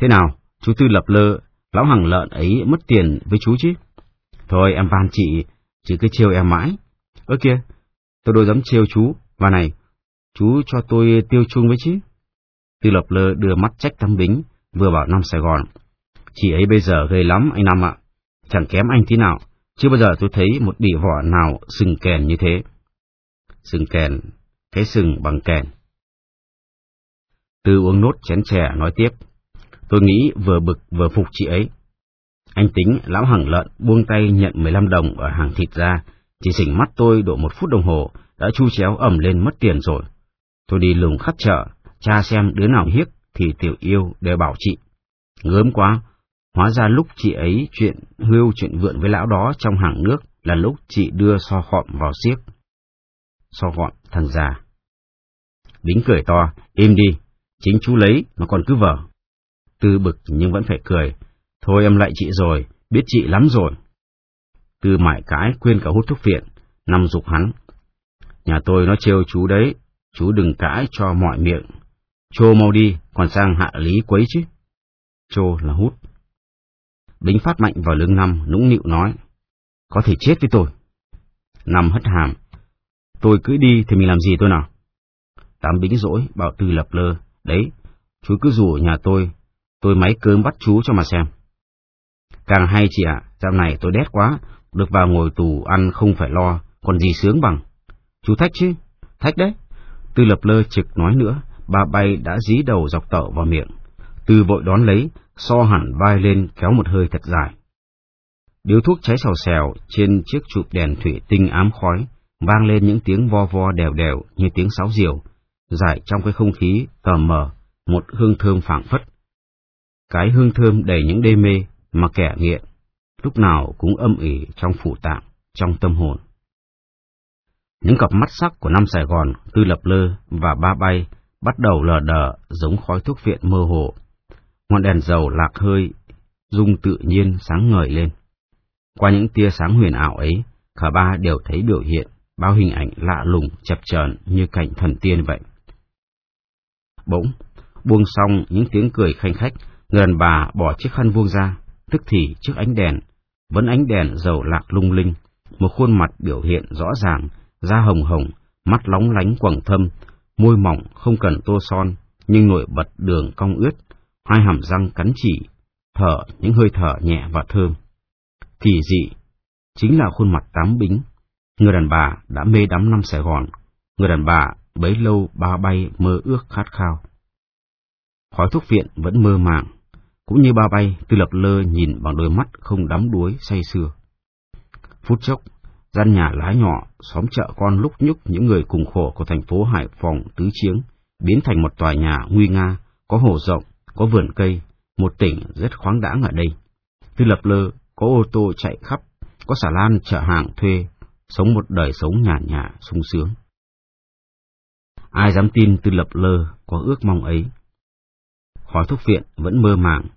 Thế nào, chú Tư lập lơ, lão hằng lợn ấy mất tiền với chú chứ? Thôi em van chị, chị cứ trêu em mãi. Ơ kìa, tôi đâu dám trêu chú, và này, chú cho tôi tiêu chung với chứ? Tư lập lơ đưa mắt trách thăm Bính, vừa bảo Năm Sài Gòn. Chị ấy bây giờ gây lắm anh Nam ạ, chẳng kém anh tí nào, chưa bao giờ tôi thấy một bị họa nào sừng kèn như thế. Sừng kèn, cái sừng bằng kèn. Tư uống nốt chén chè nói tiếp. Tôi nghĩ vừa bực vừa phục chị ấy. Anh tính lão hằng lợn buông tay nhận 15 đồng ở hàng thịt ra, chỉ xỉnh mắt tôi độ một phút đồng hồ, đã chu chéo ẩm lên mất tiền rồi. Tôi đi lùng khắp chợ, cha xem đứa nào hiếc thì tiểu yêu đều bảo chị. Gớm quá, hóa ra lúc chị ấy chuyện hưu chuyện vượn với lão đó trong hàng nước là lúc chị đưa so khọm vào xiếc. So gọn thằng già. Bính cười to, im đi, chính chú lấy mà còn cứ vờ. Tư bực nhưng vẫn phải cười. Thôi em lại chị rồi, biết chị lắm rồi. Tư mãi cãi quên cả hút thuốc viện, nằm dục hắn. Nhà tôi nó trêu chú đấy, chú đừng cãi cho mọi miệng. Chô mau đi, còn sang hạ lý quấy chứ. Chô là hút. Bính phát mạnh vào lưng năm, nũng nịu nói. Có thể chết với tôi. Năm hất hàm. Tôi cứ đi thì mình làm gì tôi nào? Tám bính rỗi, bảo tư lập lơ. Đấy, chú cứ rủ nhà tôi, tôi máy cơm bắt chú cho mà xem. Càng hay chị ạ, à, này tôi đét quá, được vào ngồi tù ăn không phải lo, còn gì sướng bằng. Chú thách chứ? Thách đấy. Tư lập lơ trực nói nữa, bà bay đã dí đầu dọc tợ vào miệng. Tư vội đón lấy, so hẳn vai lên kéo một hơi thật dài. Điếu thuốc cháy xào xèo trên chiếc chụp đèn thủy tinh ám khói, vang lên những tiếng vo vo đều đều như tiếng sáo diều, giải trong cái không khí tờ mờ, một hương thơm phảng phất. Cái hương thơm đầy những đê mê mà kẻ nghiện, lúc nào cũng âm ỉ trong phủ tạng, trong tâm hồn. Những cặp mắt sắc của năm Sài Gòn, Tư Lập Lơ và Ba Bay bắt đầu lờ đờ giống khói thuốc viện mơ hồ. Ngọn đèn dầu lạc hơi, rung tự nhiên sáng ngời lên. Qua những tia sáng huyền ảo ấy, cả ba đều thấy biểu hiện, bao hình ảnh lạ lùng, chập chờn như cảnh thần tiên vậy. Bỗng, buông xong những tiếng cười khanh khách, người đàn bà bỏ chiếc khăn vuông ra, tức thì trước ánh đèn, vẫn ánh đèn dầu lạc lung linh, một khuôn mặt biểu hiện rõ ràng, da hồng hồng, mắt lóng lánh quầng thâm, môi mỏng không cần tô son, nhưng nổi bật đường cong ướt, hai hàm răng cắn chỉ, thở những hơi thở nhẹ và thơm. Kỳ dị, chính là khuôn mặt tám bính, người đàn bà đã mê đắm năm Sài Gòn, người đàn bà bấy lâu ba bay mơ ước khát khao. Khói thuốc viện vẫn mơ màng, cũng như ba bay tư lập lơ nhìn bằng đôi mắt không đắm đuối say sưa. Phút chốc, gian nhà lá nhỏ, xóm chợ con lúc nhúc những người cùng khổ của thành phố Hải Phòng tứ chiến, biến thành một tòa nhà nguy nga, có hồ rộng, có vườn cây, một tỉnh rất khoáng đãng ở đây. Tư lập lơ, có ô tô chạy khắp, có xà lan chợ hàng thuê, sống một đời sống nhàn nhã, sung sướng. Ai dám tin tư lập lơ có ước mong ấy. Khói thuốc viện vẫn mơ màng,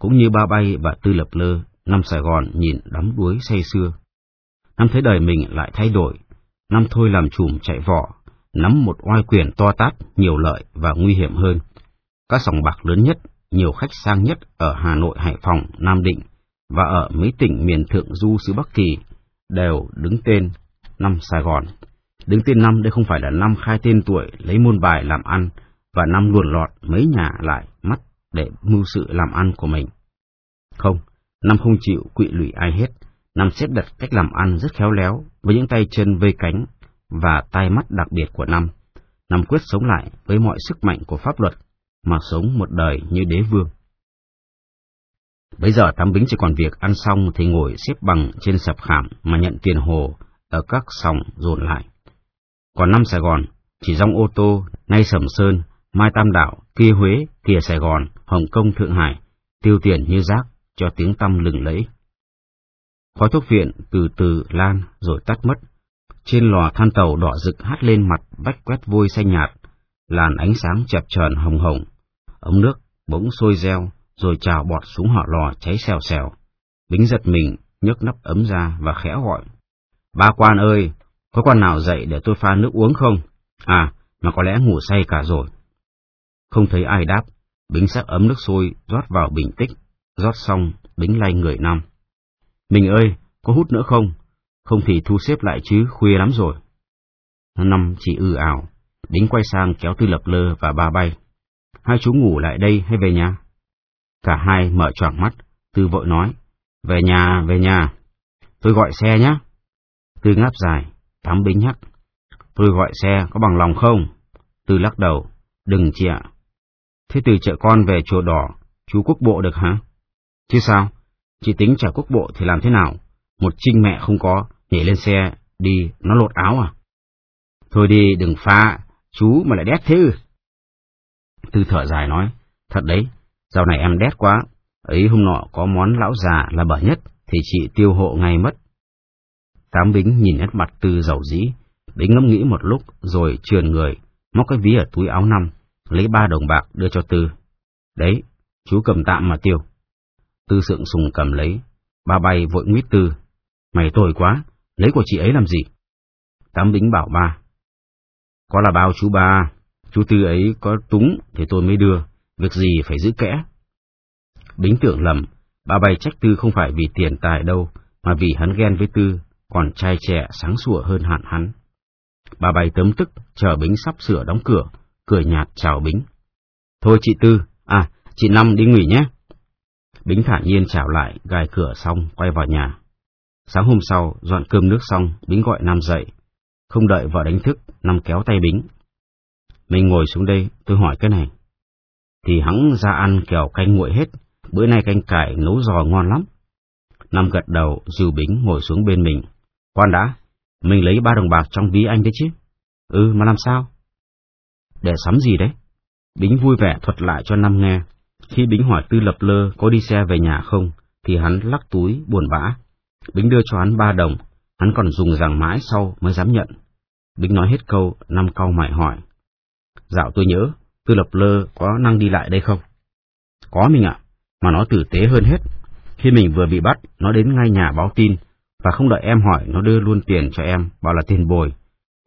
cũng như ba bay và tư lập lơ, năm Sài Gòn nhìn đắm đuối say xưa. Năm thấy đời mình lại thay đổi, năm thôi làm chùm chạy vỏ, nắm một oai quyền to tát, nhiều lợi và nguy hiểm hơn. Các sòng bạc lớn nhất, nhiều khách sang nhất ở Hà Nội, Hải Phòng, Nam Định và ở mấy tỉnh miền Thượng Du xứ Bắc Kỳ đều đứng tên năm Sài Gòn. Đứng tên năm đây không phải là năm khai tên tuổi lấy môn bài làm ăn và năm luồn lọt mấy nhà lại mắt để mưu sự làm ăn của mình. Không, năm không chịu quỵ lụy ai hết, năm xếp đặt cách làm ăn rất khéo léo với những tay chân vây cánh và tai mắt đặc biệt của năm. Năm quyết sống lại với mọi sức mạnh của pháp luật mà sống một đời như đế vương. Bây giờ Tám Bính chỉ còn việc ăn xong thì ngồi xếp bằng trên sập khảm mà nhận tiền hồ ở các sòng dồn lại. Còn năm Sài Gòn, chỉ dòng ô tô, nay Sầm Sơn, Mai Tam đạo kia Huế, kia Sài Gòn, Hồng Kông, Thượng Hải, tiêu tiền như rác cho tiếng tăm lừng lẫy. Khói thuốc viện từ từ lan rồi tắt mất. Trên lò than tàu đỏ rực hát lên mặt bách quét vôi xanh nhạt, làn ánh sáng chập chờn hồng hồng. Ống nước bỗng sôi reo, rồi trào bọt xuống hỏa lò cháy xèo xèo. Bính giật mình, nhấc nắp ấm ra và khẽ gọi. Ba quan ơi, có quan nào dậy để tôi pha nước uống không? À, mà có lẽ ngủ say cả rồi. Không thấy ai đáp, Bính sắc ấm nước sôi, rót vào bình tích, rót xong, Bính lay người Năm. Mình ơi, có hút nữa không? Không thì thu xếp lại chứ, khuya lắm rồi. Năm chỉ ư ảo, Bính quay sang kéo Tư Lập Lơ và ba bay. Hai chú ngủ lại đây hay về nhà? Cả hai mở choàng mắt, Tư vội nói, về nhà, về nhà. Tôi gọi xe nhé. Tư ngáp dài, Tám Bính nhắc. Tôi gọi xe, có bằng lòng không? Tư lắc đầu, đừng chị ạ. Thế từ chợ con về chùa đỏ, chú quốc bộ được hả? Chứ sao? Chị tính trả quốc bộ thì làm thế nào? Một trinh mẹ không có, nhảy lên xe, đi, nó lột áo à? Thôi đi, đừng pha, chú mà lại đét thế ư? Tư thở dài nói, thật đấy, dạo này em đét quá, ấy hôm nọ có món lão già là bở nhất, thì chị tiêu hộ ngay mất. Tám Bính nhìn nét mặt Tư giàu dĩ, Bính ngẫm nghĩ một lúc rồi trườn người, móc cái ví ở túi áo năm, lấy ba đồng bạc đưa cho Tư. Đấy, chú cầm tạm mà tiêu. Tư sượng sùng cầm lấy, ba bay vội nguyết Tư. Mày tồi quá, lấy của chị ấy làm gì? Tám Bính bảo ba. Có là bao chú ba, chú Tư ấy có túng thì tôi mới đưa, việc gì phải giữ kẽ. Bính tưởng lầm, ba bay trách Tư không phải vì tiền tài đâu, mà vì hắn ghen với Tư, còn trai trẻ sáng sủa hơn hạn hắn. bà bay tấm tức, chờ Bính sắp sửa đóng cửa, cười nhạt chào Bính. Thôi chị Tư, à, chị Năm đi nghỉ nhé. Bính thản nhiên chào lại, gài cửa xong, quay vào nhà. Sáng hôm sau, dọn cơm nước xong, Bính gọi Năm dậy. Không đợi vợ đánh thức, Năm kéo tay Bính. Mình ngồi xuống đây, tôi hỏi cái này. Thì hắn ra ăn kèo canh nguội hết, bữa nay canh cải nấu giò ngon lắm. Năm gật đầu, dìu Bính ngồi xuống bên mình. Khoan đã, mình lấy ba đồng bạc trong ví anh đấy chứ. Ừ, mà làm sao? Để sắm gì đấy? Bính vui vẻ thuật lại cho Năm nghe. Khi Bính hỏi Tư Lập Lơ có đi xe về nhà không, thì hắn lắc túi, buồn bã. Bính đưa cho hắn ba đồng, hắn còn dùng rằng mãi sau mới dám nhận. Bính nói hết câu, Năm cau mày hỏi. Dạo tôi nhớ, Tư Lập Lơ có năng đi lại đây không? Có mình ạ, mà nó tử tế hơn hết. Khi mình vừa bị bắt, nó đến ngay nhà báo tin, và không đợi em hỏi nó đưa luôn tiền cho em, bảo là tiền bồi.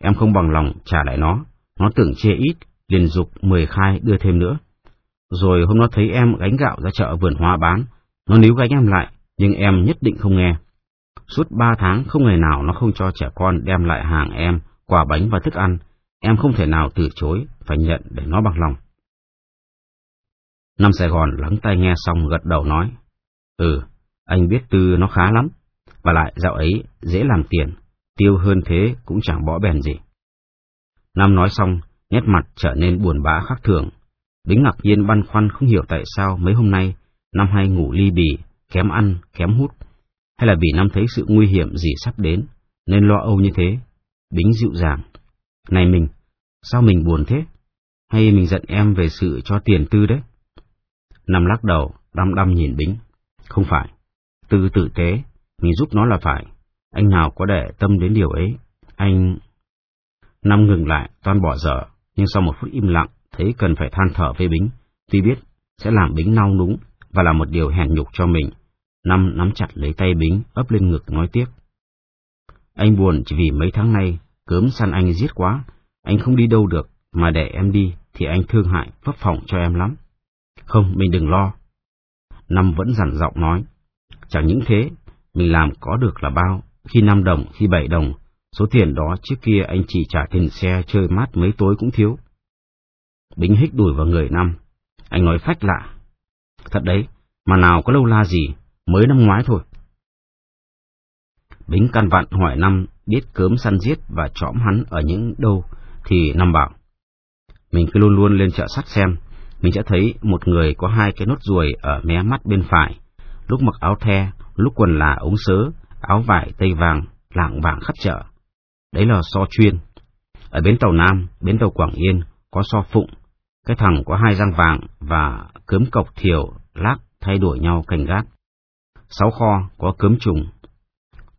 Em không bằng lòng trả lại nó, nó tưởng chê ít, liền dục mười khai đưa thêm nữa. Rồi hôm nó thấy em gánh gạo ra chợ vườn hoa bán, nó níu gánh em lại, nhưng em nhất định không nghe. Suốt ba tháng không ngày nào nó không cho trẻ con đem lại hàng em, quà bánh và thức ăn, em không thể nào từ chối, phải nhận để nó bằng lòng. Năm Sài Gòn lắng tai nghe xong gật đầu nói, Ừ, anh biết Tư nó khá lắm, và lại dạo ấy dễ làm tiền, tiêu hơn thế cũng chẳng bỏ bèn gì. Nam nói xong, nét mặt trở nên buồn bã khác thường. Bính ngạc nhiên băn khoăn không hiểu tại sao mấy hôm nay Nam hay ngủ ly bì, kém ăn, kém hút, hay là vì Nam thấy sự nguy hiểm gì sắp đến, nên lo âu như thế. Bính dịu dàng. Này mình, sao mình buồn thế? Hay mình giận em về sự cho tiền tư đấy? Nam lắc đầu, đăm đăm nhìn Bính. Không phải. Tư tử tế, mình giúp nó là phải. Anh nào có để tâm đến điều ấy? Anh... Năm ngừng lại, toan bỏ dở, nhưng sau một phút im lặng, thấy cần phải than thở với Bính, tuy biết sẽ làm Bính nao núng và là một điều hèn nhục cho mình. Năm nắm chặt lấy tay Bính, ấp lên ngực nói tiếp. Anh buồn chỉ vì mấy tháng nay, cớm săn anh giết quá, anh không đi đâu được, mà để em đi thì anh thương hại, phấp phỏng cho em lắm. Không, mình đừng lo. Năm vẫn dằn giọng nói. Chẳng những thế, mình làm có được là bao, khi năm đồng, khi bảy đồng, số tiền đó trước kia anh chỉ trả tiền xe chơi mát mấy tối cũng thiếu. Bính hích đùi vào người Năm, anh nói phách lạ. Thật đấy, mà nào có lâu la gì, mới năm ngoái thôi. Bính căn vặn hỏi Năm biết cớm săn giết và trõm hắn ở những đâu, thì Năm bảo. Mình cứ luôn luôn lên chợ sắt xem, mình sẽ thấy một người có hai cái nốt ruồi ở mé mắt bên phải, lúc mặc áo the, lúc quần là ống sớ, áo vải tây vàng, lạng vàng khắp chợ. Đấy là so chuyên. Ở bến tàu Nam, bến tàu Quảng Yên, có so phụng, cái thằng có hai răng vàng và cớm cọc thiểu, lác thay đổi nhau canh gác. Sáu kho có cớm trùng.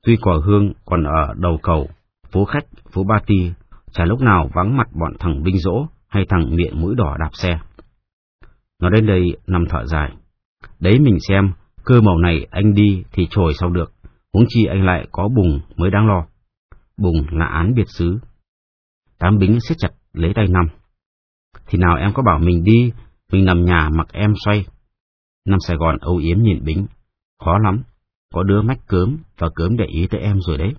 Tuy cỏ hương còn ở đầu cầu, phố khách, phố Ba Ti, chả lúc nào vắng mặt bọn thằng binh rỗ hay thằng miệng mũi đỏ đạp xe. Nó đến đây nằm thở dài. Đấy mình xem, cơ màu này anh đi thì trồi sao được, huống chi anh lại có bùng mới đáng lo. Bùng là án biệt xứ. Tám bính siết chặt lấy tay năm. Thì nào em có bảo mình đi, Mình nằm nhà mặc em xoay. Năm Sài Gòn âu yếm nhìn Bính. Khó lắm, có đứa mách cớm và cớm để ý tới em rồi đấy.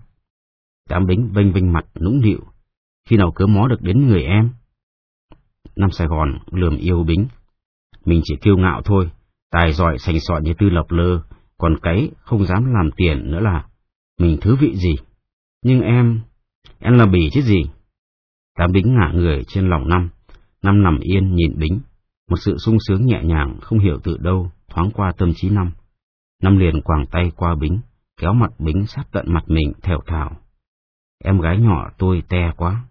Tám Bính vênh vênh mặt nũng nịu. Khi nào cớm mó được đến người em? Năm Sài Gòn lườm yêu Bính. Mình chỉ kiêu ngạo thôi, tài giỏi sành sọn như tư lập lơ, còn cái không dám làm tiền nữa là mình thứ vị gì. Nhưng em, em là bỉ chứ gì. Tám Bính ngả người trên lòng năm, năm nằm yên nhìn Bính, một sự sung sướng nhẹ nhàng không hiểu từ đâu thoáng qua tâm trí năm. Năm liền quàng tay qua Bính, kéo mặt Bính sát tận mặt mình thèo thào. Em gái nhỏ tôi te quá.